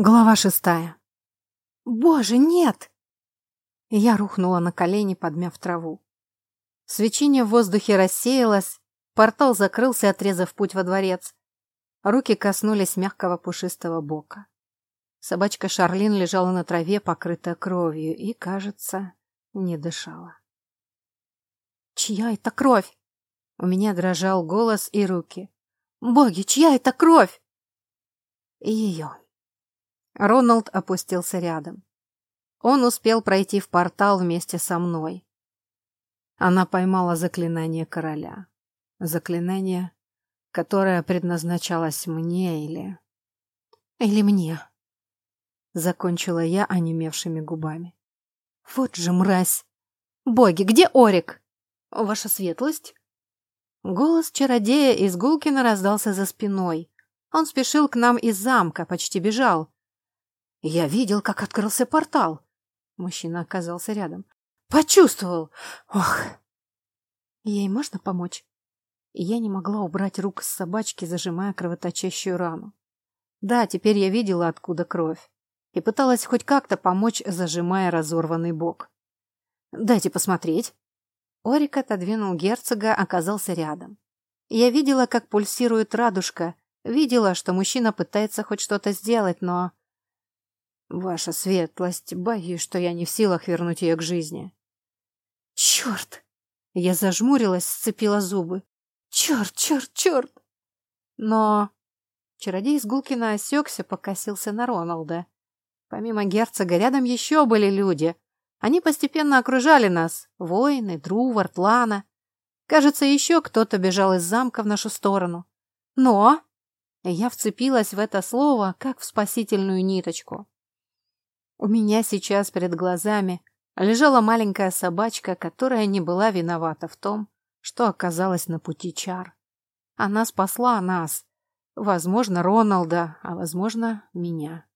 Глава шестая. «Боже, нет!» Я рухнула на колени, подмяв траву. Свечение в воздухе рассеялось, портал закрылся, отрезав путь во дворец. Руки коснулись мягкого пушистого бока. Собачка Шарлин лежала на траве, покрытая кровью, и, кажется, не дышала. «Чья это кровь?» У меня дрожал голос и руки. «Боги, чья это кровь?» Ее. Роналд опустился рядом. Он успел пройти в портал вместе со мной. Она поймала заклинание короля. Заклинание, которое предназначалось мне или... Или мне. Закончила я онемевшими губами. Вот же мразь! Боги, где Орик? Ваша светлость? Голос чародея из Гулкина раздался за спиной. Он спешил к нам из замка, почти бежал. Я видел, как открылся портал. Мужчина оказался рядом. Почувствовал. Ох. Ей можно помочь? Я не могла убрать рук с собачки, зажимая кровоточащую рану. Да, теперь я видела, откуда кровь. И пыталась хоть как-то помочь, зажимая разорванный бок. «Дайте посмотреть». Орик отодвинул герцога, оказался рядом. Я видела, как пульсирует радужка, видела, что мужчина пытается хоть что-то сделать, но Ваша светлость, боюсь, что я не в силах вернуть ее к жизни. Черт! Я зажмурилась, сцепила зубы. Черт, черт, черт! Но... Чародей из Гулкина осекся, покосился на Роналда. Помимо герцога, рядом еще были люди. Они постепенно окружали нас. Воины, Друвард, Лана. Кажется, еще кто-то бежал из замка в нашу сторону. Но... Я вцепилась в это слово, как в спасительную ниточку. У меня сейчас перед глазами лежала маленькая собачка, которая не была виновата в том, что оказалась на пути чар. Она спасла нас, возможно, Роналда, а возможно, меня.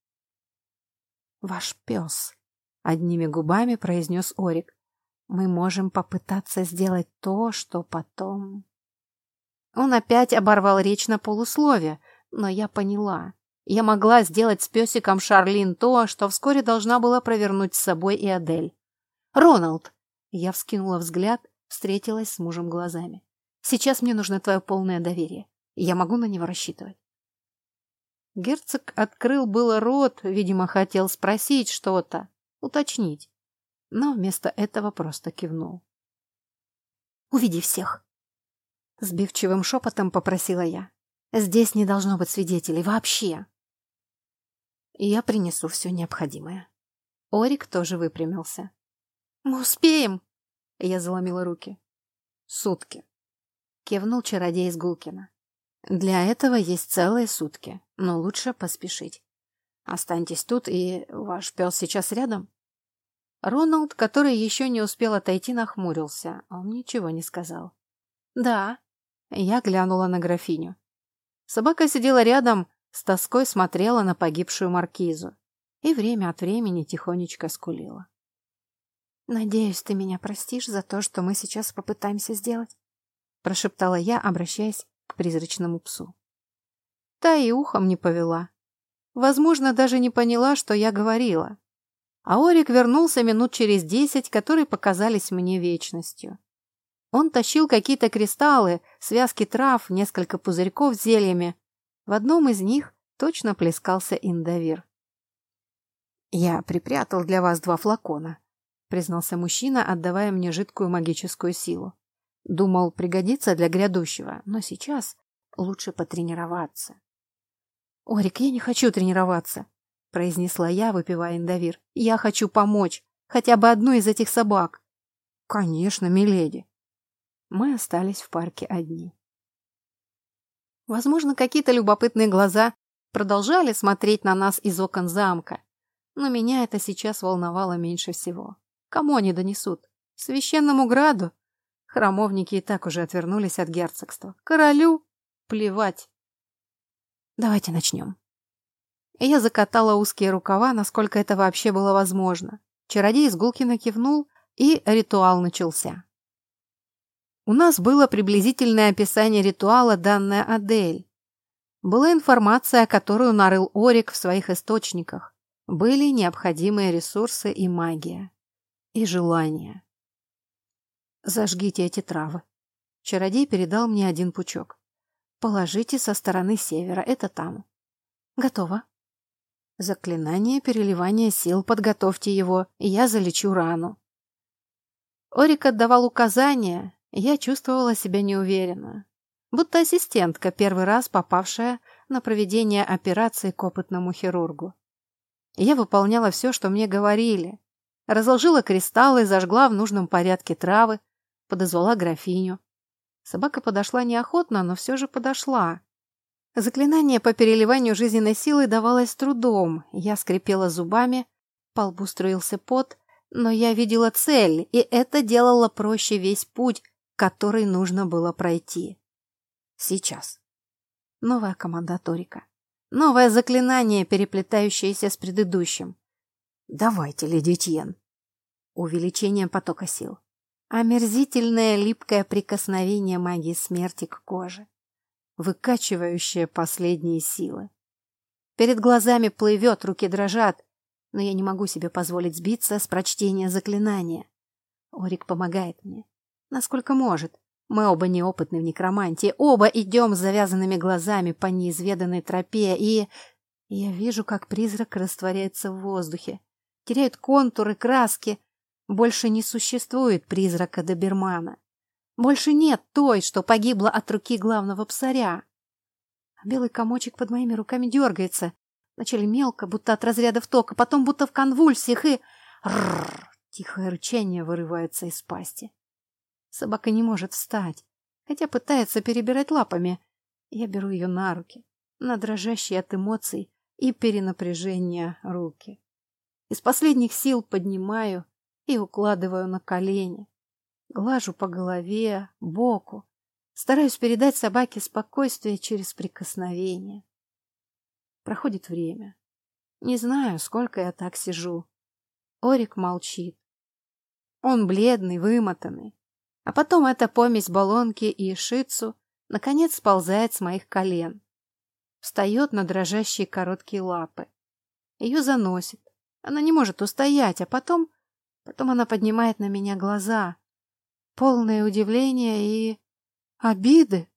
«Ваш пес», — одними губами произнес Орик. «Мы можем попытаться сделать то, что потом...» Он опять оборвал речь на полуслове, но я поняла. Я могла сделать с песиком Шарлин то, что вскоре должна была провернуть с собой и Адель. «Роналд!» Я вскинула взгляд, встретилась с мужем глазами. «Сейчас мне нужно твое полное доверие. Я могу на него рассчитывать». Герцог открыл было рот, видимо, хотел спросить что-то, уточнить, но вместо этого просто кивнул. «Увиди всех!» Сбивчивым шепотом попросила я. «Здесь не должно быть свидетелей вообще!» Я принесу все необходимое. Орик тоже выпрямился. «Мы успеем!» Я заломила руки. «Сутки!» Кивнул чародей из Гулкина. «Для этого есть целые сутки, но лучше поспешить. Останьтесь тут, и ваш пес сейчас рядом?» Роналд, который еще не успел отойти, нахмурился. Он ничего не сказал. «Да». Я глянула на графиню. Собака сидела рядом, с тоской смотрела на погибшую маркизу и время от времени тихонечко скулила. «Надеюсь, ты меня простишь за то, что мы сейчас попытаемся сделать», прошептала я, обращаясь к призрачному псу. Та и ухом не повела. Возможно, даже не поняла, что я говорила. А Орик вернулся минут через десять, которые показались мне вечностью. Он тащил какие-то кристаллы, связки трав, несколько пузырьков с зельями, в одном из них точно плескался индовир. «Я припрятал для вас два флакона», — признался мужчина, отдавая мне жидкую магическую силу. Думал, пригодится для грядущего, но сейчас лучше потренироваться. «Орик, я не хочу тренироваться», — произнесла я, выпивая индовир. «Я хочу помочь, хотя бы одной из этих собак». «Конечно, миледи». Мы остались в парке одни. Возможно, какие-то любопытные глаза продолжали смотреть на нас из окон замка. Но меня это сейчас волновало меньше всего. Кому они донесут? Священному граду? Храмовники и так уже отвернулись от герцогства. Королю? Плевать. Давайте начнем. Я закатала узкие рукава, насколько это вообще было возможно. Чародей из Гулкина кивнул, и ритуал начался. У нас было приблизительное описание ритуала, данное Адель. Была информация, которую нарыл Орик в своих источниках. Были необходимые ресурсы и магия. И желание. Зажгите эти травы. Чародей передал мне один пучок. Положите со стороны севера, это там. Готово. Заклинание переливания сил, подготовьте его, я залечу рану. Орик отдавал указания, я чувствовала себя неуверенно. Будто ассистентка, первый раз попавшая на проведение операции к опытному хирургу. Я выполняла все, что мне говорили. Разложила кристаллы, зажгла в нужном порядке травы, подозвала графиню. Собака подошла неохотно, но все же подошла. Заклинание по переливанию жизненной силы давалось трудом. Я скрипела зубами, по лбу струился пот, но я видела цель, и это делало проще весь путь, который нужно было пройти. Сейчас. Новая команда Торика. Новое заклинание, переплетающееся с предыдущим. Давайте, леди Тьен. Увеличение потока сил. Омерзительное липкое прикосновение магии смерти к коже, выкачивающее последние силы. Перед глазами плывет, руки дрожат, но я не могу себе позволить сбиться с прочтения заклинания. Орик помогает мне, насколько может. Мы оба неопытны в некромантии, оба идем с завязанными глазами по неизведанной тропе, и... Я вижу, как призрак растворяется в воздухе, теряет контуры, краски, больше не существует призрака Добермана. Больше нет той, что погибла от руки главного псаря. Белый комочек под моими руками дергается. Вначале мелко, будто от разрядов тока, потом будто в конвульсиях и... Рррр! Тихое рычание вырывается из пасти. Собака не может встать, хотя пытается перебирать лапами. Я беру ее на руки, на дрожащие от эмоций и перенапряжения руки. Из последних сил поднимаю и укладываю на колени. Глажу по голове, боку. Стараюсь передать собаке спокойствие через прикосновение. Проходит время. Не знаю, сколько я так сижу. Орик молчит. Он бледный, вымотанный. А потом эта помесь баллонки и шицу наконец сползает с моих колен. Встает на дрожащие короткие лапы. Ее заносит. Она не может устоять, а потом Потом она поднимает на меня глаза. Полное удивление и... обиды.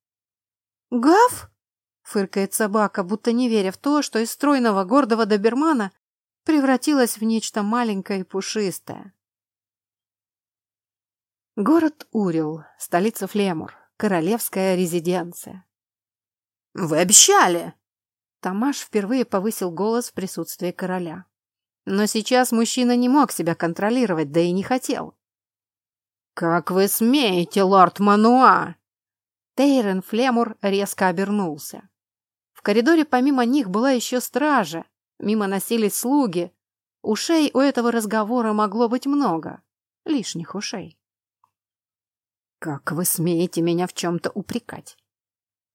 «Гав?» — фыркает собака, будто не веря в то, что из стройного гордого добермана превратилась в нечто маленькое и пушистое. Город Урил, столица Флемур, королевская резиденция. «Вы обещали!» Тамаш впервые повысил голос в присутствии короля. Но сейчас мужчина не мог себя контролировать, да и не хотел. «Как вы смеете, лорд Мануа?» Тейрен Флемур резко обернулся. В коридоре помимо них была еще стража, мимо носились слуги. Ушей у этого разговора могло быть много, лишних ушей. «Как вы смеете меня в чем-то упрекать?»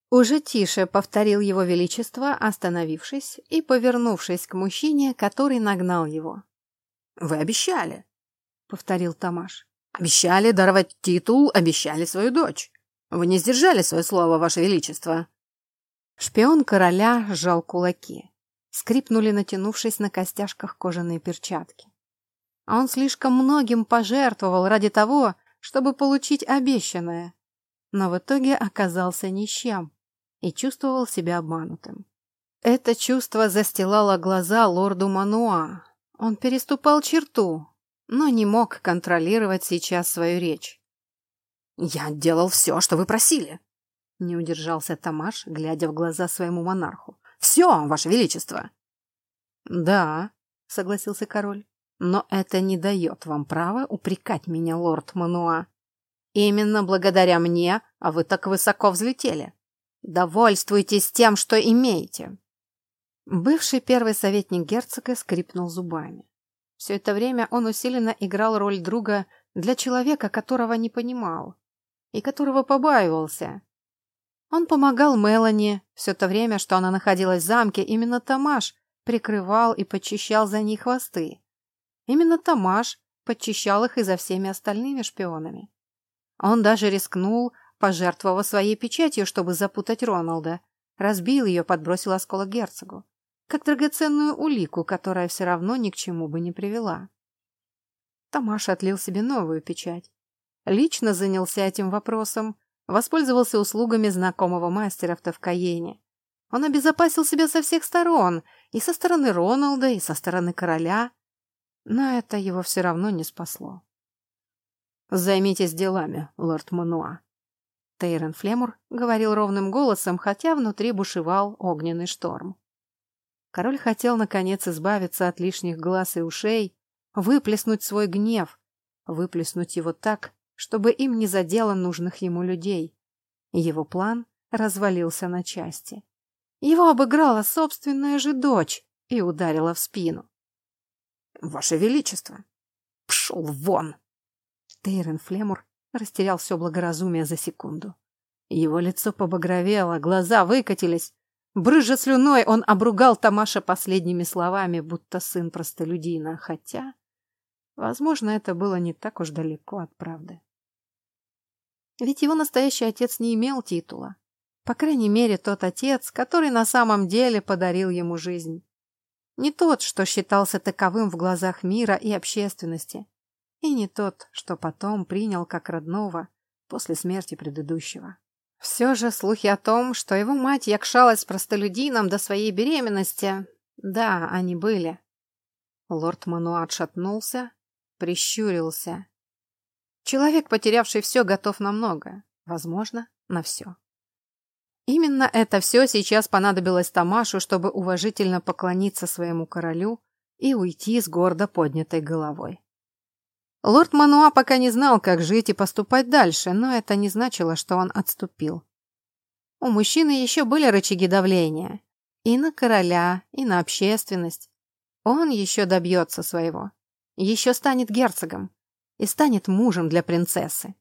Уже тише повторил его величество, остановившись и повернувшись к мужчине, который нагнал его. «Вы обещали», — повторил Тамаш. «Обещали даровать титул, обещали свою дочь. Вы не сдержали свое слово, ваше величество». Шпион короля сжал кулаки. Скрипнули, натянувшись на костяшках кожаные перчатки. А он слишком многим пожертвовал ради того, чтобы получить обещанное, но в итоге оказался ни с чем и чувствовал себя обманутым. Это чувство застилало глаза лорду Мануа. Он переступал черту, но не мог контролировать сейчас свою речь. «Я делал все, что вы просили», — не удержался Тамаш, глядя в глаза своему монарху. «Все, ваше величество!» «Да», — согласился король, — «но это не дает вам права упрекать меня, лорд Мануа. Именно благодаря мне, а вы так высоко взлетели. Довольствуйтесь тем, что имеете. Бывший первый советник герцога скрипнул зубами. Все это время он усиленно играл роль друга для человека, которого не понимал и которого побаивался. Он помогал Мелани все то время, что она находилась в замке, именно Тамаш прикрывал и подчищал за ней хвосты. Именно Тамаш подчищал их и за всеми остальными шпионами. Он даже рискнул пожертвовав своей печатью, чтобы запутать Роналда, разбил ее, подбросил осколок герцогу, как драгоценную улику, которая все равно ни к чему бы не привела. Тамаш отлил себе новую печать. Лично занялся этим вопросом, воспользовался услугами знакомого мастера в Тавкаене. Он обезопасил себя со всех сторон, и со стороны Роналда, и со стороны короля. Но это его все равно не спасло. «Займитесь делами, лорд Мануа», Тейрон Флемур говорил ровным голосом, хотя внутри бушевал огненный шторм. Король хотел, наконец, избавиться от лишних глаз и ушей, выплеснуть свой гнев, выплеснуть его так, чтобы им не задело нужных ему людей. Его план развалился на части. Его обыграла собственная же дочь и ударила в спину. «Ваше Величество!» «Пшел вон!» Тейрен Флемур растерял все благоразумие за секунду. Его лицо побагровело, глаза выкатились. Брыжа слюной, он обругал Тамаша последними словами, будто сын простолюдина, хотя, возможно, это было не так уж далеко от правды. Ведь его настоящий отец не имел титула. По крайней мере, тот отец, который на самом деле подарил ему жизнь. Не тот, что считался таковым в глазах мира и общественности, и не тот, что потом принял как родного после смерти предыдущего. Все же слухи о том, что его мать якшалась простолюдином до своей беременности, да, они были. Лорд Мануа отшатнулся, прищурился. Человек, потерявший все, готов на многое, возможно, на все. Именно это все сейчас понадобилось Тамашу, чтобы уважительно поклониться своему королю и уйти с гордо поднятой головой. Лорд Мануа пока не знал, как жить и поступать дальше, но это не значило, что он отступил. У мужчины еще были рычаги давления. И на короля, и на общественность. Он еще добьется своего. Еще станет герцогом. И станет мужем для принцессы.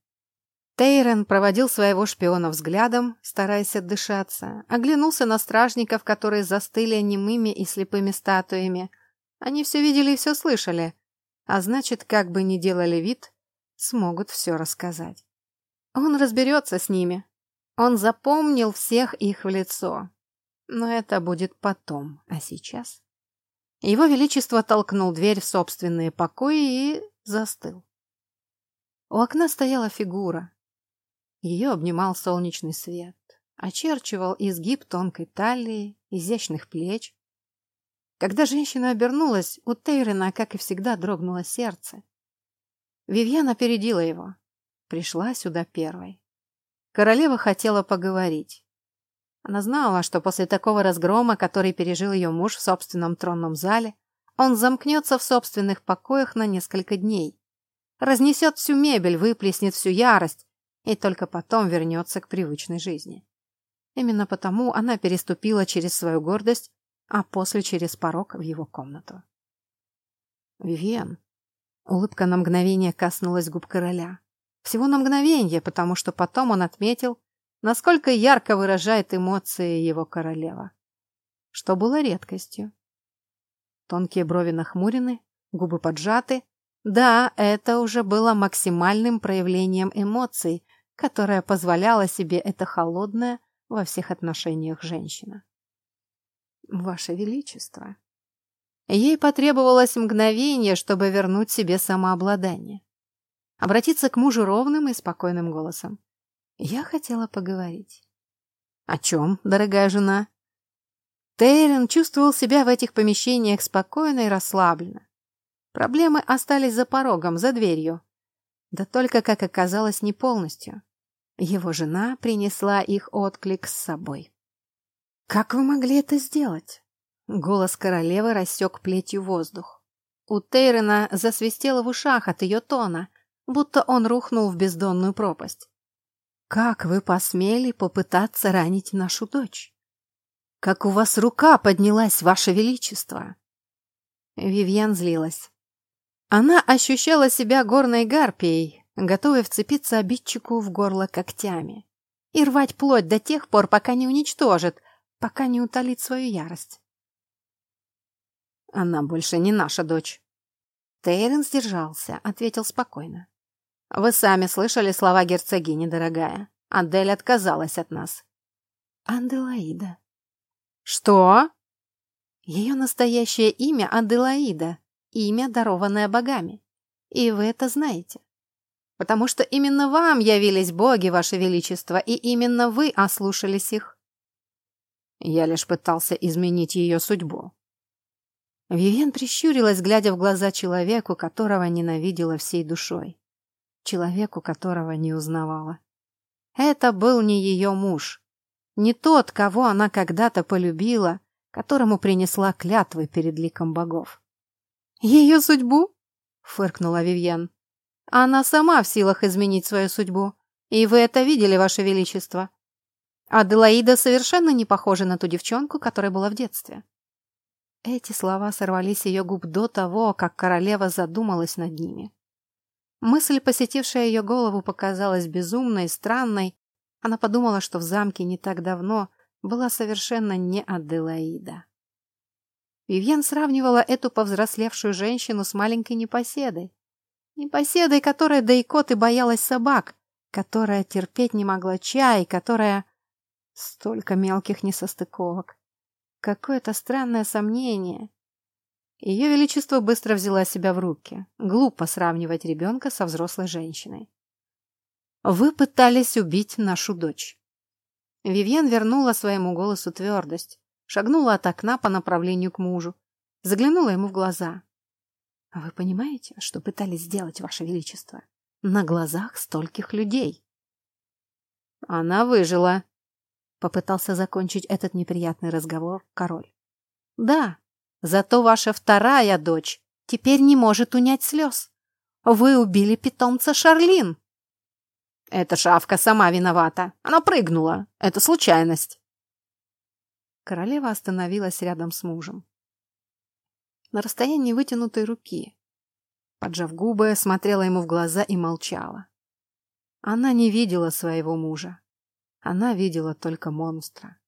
Тейрен проводил своего шпиона взглядом, стараясь отдышаться, оглянулся на стражников, которые застыли немыми и слепыми статуями. Они все видели и все слышали, а значит, как бы ни делали вид, смогут все рассказать. Он разберется с ними. Он запомнил всех их в лицо. Но это будет потом, а сейчас... Его Величество толкнул дверь в собственные покои и застыл. У окна стояла фигура. Ее обнимал солнечный свет, очерчивал изгиб тонкой талии, изящных плеч, когда женщина обернулась, у Тейрена, как и всегда, дрогнуло сердце. Вивьен опередила его. Пришла сюда первой. Королева хотела поговорить. Она знала, что после такого разгрома, который пережил ее муж в собственном тронном зале, он замкнется в собственных покоях на несколько дней. Разнесет всю мебель, выплеснет всю ярость и только потом вернется к привычной жизни. Именно потому она переступила через свою гордость а после через порог в его комнату. «Вивиан!» Улыбка на мгновение коснулась губ короля. Всего на мгновение, потому что потом он отметил, насколько ярко выражает эмоции его королева. Что было редкостью. Тонкие брови нахмурены, губы поджаты. Да, это уже было максимальным проявлением эмоций, которое позволяла себе эта холодная во всех отношениях женщина. Ваше Величество. Ей потребовалось мгновение, чтобы вернуть себе самообладание. Обратиться к мужу ровным и спокойным голосом. Я хотела поговорить. О чем, дорогая жена? Тейрен чувствовал себя в этих помещениях спокойно и расслабленно. Проблемы остались за порогом, за дверью. Да только, как оказалось, не полностью. Его жена принесла их отклик с собой. «Как вы могли это сделать?» Голос королевы рассек плетью воздух. У Тейрена засвистело в ушах от ее тона, будто он рухнул в бездонную пропасть. «Как вы посмели попытаться ранить нашу дочь? Как у вас рука поднялась, ваше величество?» Вивьен злилась. Она ощущала себя горной гарпией, готовой вцепиться обидчику в горло когтями и рвать плоть до тех пор, пока не уничтожит, пока не утолит свою ярость. Она больше не наша дочь. Тейрен сдержался, ответил спокойно. Вы сами слышали слова герцогини, дорогая. Адель отказалась от нас. Аделаида. Что? Ее настоящее имя Аделаида, имя, дарованное богами. И вы это знаете. Потому что именно вам явились боги, ваше величество, и именно вы ослушались их. Я лишь пытался изменить ее судьбу. Вивен прищурилась, глядя в глаза человеку, которого ненавидела всей душой. Человеку, которого не узнавала. Это был не ее муж. Не тот, кого она когда-то полюбила, которому принесла клятвы перед ликом богов. «Ее судьбу?» — фыркнула Вивьен. «Она сама в силах изменить свою судьбу, и вы это видели, ваше величество. Аделаида совершенно не похожа на ту девчонку, которая была в детстве». Эти слова сорвались ее губ до того, как королева задумалась над ними. Мысль, посетившая ее голову, показалась безумной, странной. Она подумала, что в замке не так давно была совершенно не Аделаида. Вивьен сравнивала эту повзрослевшую женщину с маленькой непоседой. Непоседой, которая да и кот и боялась собак, которая терпеть не могла чай, которая... Столько мелких несостыковок. Какое-то странное сомнение. Ее Величество быстро взяла себя в руки. Глупо сравнивать ребенка со взрослой женщиной. «Вы пытались убить нашу дочь». Вивьен вернула своему голосу твердость, шагнула от окна по направлению к мужу, заглянула ему в глаза. «А «Вы понимаете, что пытались сделать, Ваше Величество? На глазах стольких людей». «Она выжила», — попытался закончить этот неприятный разговор король. «Да, зато ваша вторая дочь теперь не может унять слез. Вы убили питомца Шарлин». Эта шавка сама виновата. Она прыгнула. Это случайность. Королева остановилась рядом с мужем. На расстоянии вытянутой руки. Поджав губы, смотрела ему в глаза и молчала. Она не видела своего мужа. Она видела только монстра.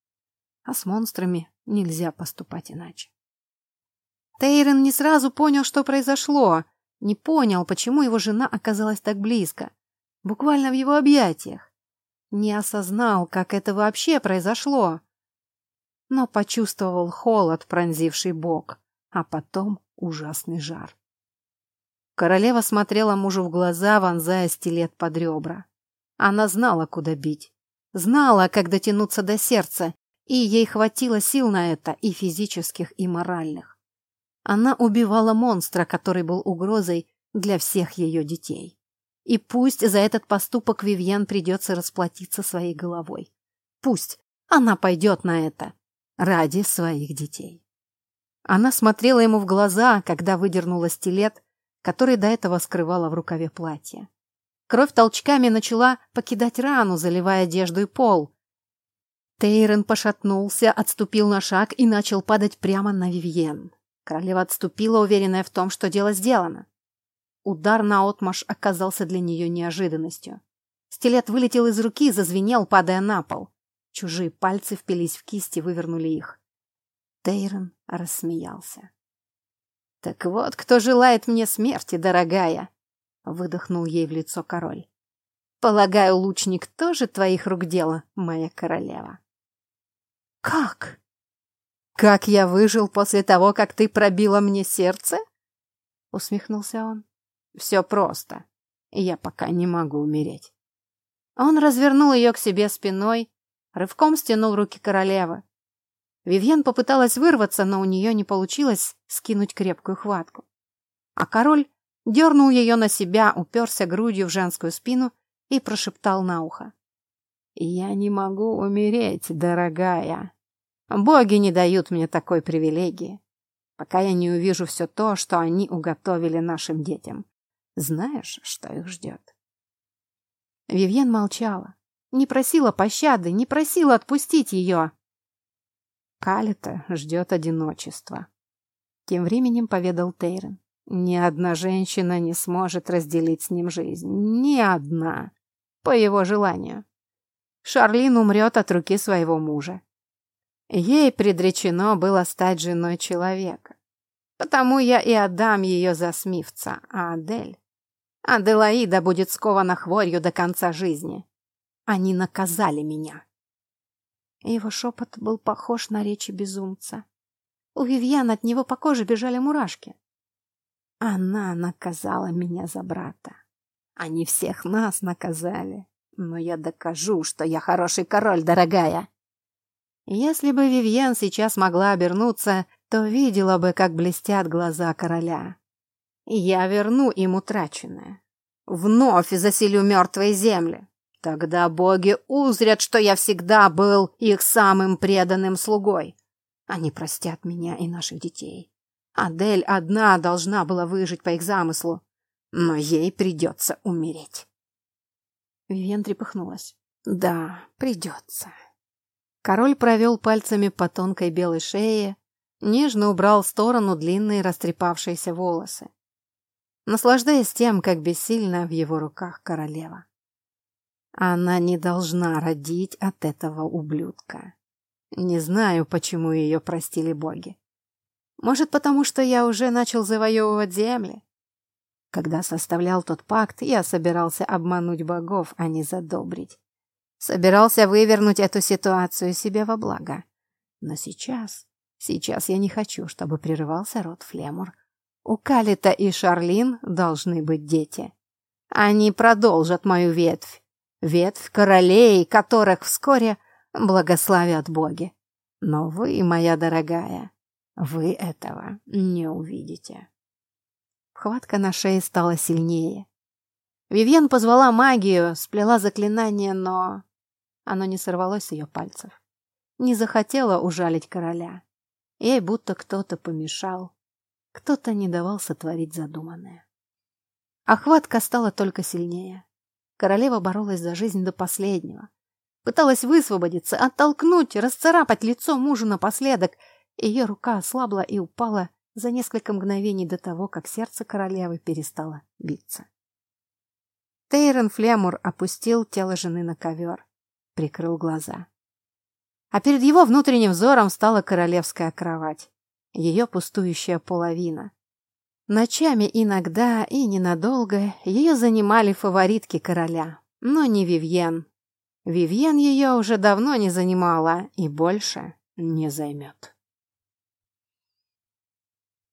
А с монстрами нельзя поступать иначе. Тейрон не сразу понял, что произошло. Не понял, почему его жена оказалась так близко буквально в его объятиях. Не осознал, как это вообще произошло, но почувствовал холод, пронзивший бок, а потом ужасный жар. Королева смотрела мужу в глаза, вонзая стилет под ребра. Она знала, куда бить. Знала, как дотянуться до сердца, и ей хватило сил на это, и физических, и моральных. Она убивала монстра, который был угрозой для всех ее детей. И пусть за этот поступок Вивьен придется расплатиться своей головой. Пусть она пойдет на это ради своих детей. Она смотрела ему в глаза, когда выдернула стилет, который до этого скрывала в рукаве платья. Кровь толчками начала покидать рану, заливая одежду и пол. Тейрон пошатнулся, отступил на шаг и начал падать прямо на Вивьен. Королева отступила, уверенная в том, что дело сделано. Удар на отмаш оказался для нее неожиданностью. Стилет вылетел из руки, зазвенел, падая на пол. Чужие пальцы впились в кисти, вывернули их. Тейрон рассмеялся. «Так вот, кто желает мне смерти, дорогая!» — выдохнул ей в лицо король. «Полагаю, лучник тоже твоих рук дело, моя королева». «Как?» «Как я выжил после того, как ты пробила мне сердце?» — усмехнулся он. Все просто. Я пока не могу умереть. Он развернул ее к себе спиной, рывком стянул руки королевы. Вивьен попыталась вырваться, но у нее не получилось скинуть крепкую хватку. А король дернул ее на себя, уперся грудью в женскую спину и прошептал на ухо. «Я не могу умереть, дорогая. Боги не дают мне такой привилегии, пока я не увижу все то, что они уготовили нашим детям. Знаешь, что их ждет?» Вивьен молчала, не просила пощады, не просила отпустить ее. Калита ждет одиночества. Тем временем поведал Тейрон. Ни одна женщина не сможет разделить с ним жизнь. Ни одна. По его желанию. Шарлин умрет от руки своего мужа. Ей предречено было стать женой человека. Потому я и отдам ее за Смивца, а Адель Аделаида будет скована хворью до конца жизни. Они наказали меня. Его шепот был похож на речи безумца. У Вивьен от него по коже бежали мурашки. Она наказала меня за брата. Они всех нас наказали. Но я докажу, что я хороший король, дорогая. Если бы Вивьен сейчас могла обернуться, то видела бы, как блестят глаза короля. Я верну им утраченное. Вновь заселю мертвые земли. Тогда боги узрят, что я всегда был их самым преданным слугой. Они простят меня и наших детей. Адель одна должна была выжить по их замыслу, но ей придется умереть. Вивен трепыхнулась. Да, придется. Король провел пальцами по тонкой белой шее, нежно убрал в сторону длинные растрепавшиеся волосы, наслаждаясь тем, как бессильно в его руках королева. Она не должна родить от этого ублюдка. Не знаю, почему ее простили боги. Может, потому что я уже начал завоевывать земли? Когда составлял тот пакт, я собирался обмануть богов, а не задобрить. Собирался вывернуть эту ситуацию себе во благо. Но сейчас, сейчас я не хочу, чтобы прерывался род Флемур. У Калита и Шарлин должны быть дети. Они продолжат мою ветвь. Ветвь королей, которых вскоре благословят боги. Но вы, моя дорогая, вы этого не увидите. Хватка на шее стала сильнее. Вивьен позвала магию, сплела заклинание, но оно не сорвалось с ее пальцев. Не захотела ужалить короля. Ей будто кто-то помешал. Кто-то не давал сотворить задуманное. Охватка стала только сильнее. Королева боролась за жизнь до последнего. Пыталась высвободиться, оттолкнуть, расцарапать лицо мужу напоследок. Ее рука ослабла и упала за несколько мгновений до того, как сердце королевы перестало биться. Тейрон Флемур опустил тело жены на ковер прикрыл глаза. А перед его внутренним взором стала королевская кровать, ее пустующая половина. Ночами иногда и ненадолго ее занимали фаворитки короля, но не Вивьен. Вивьен ее уже давно не занимала и больше не займет.